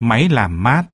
Máy làm mát.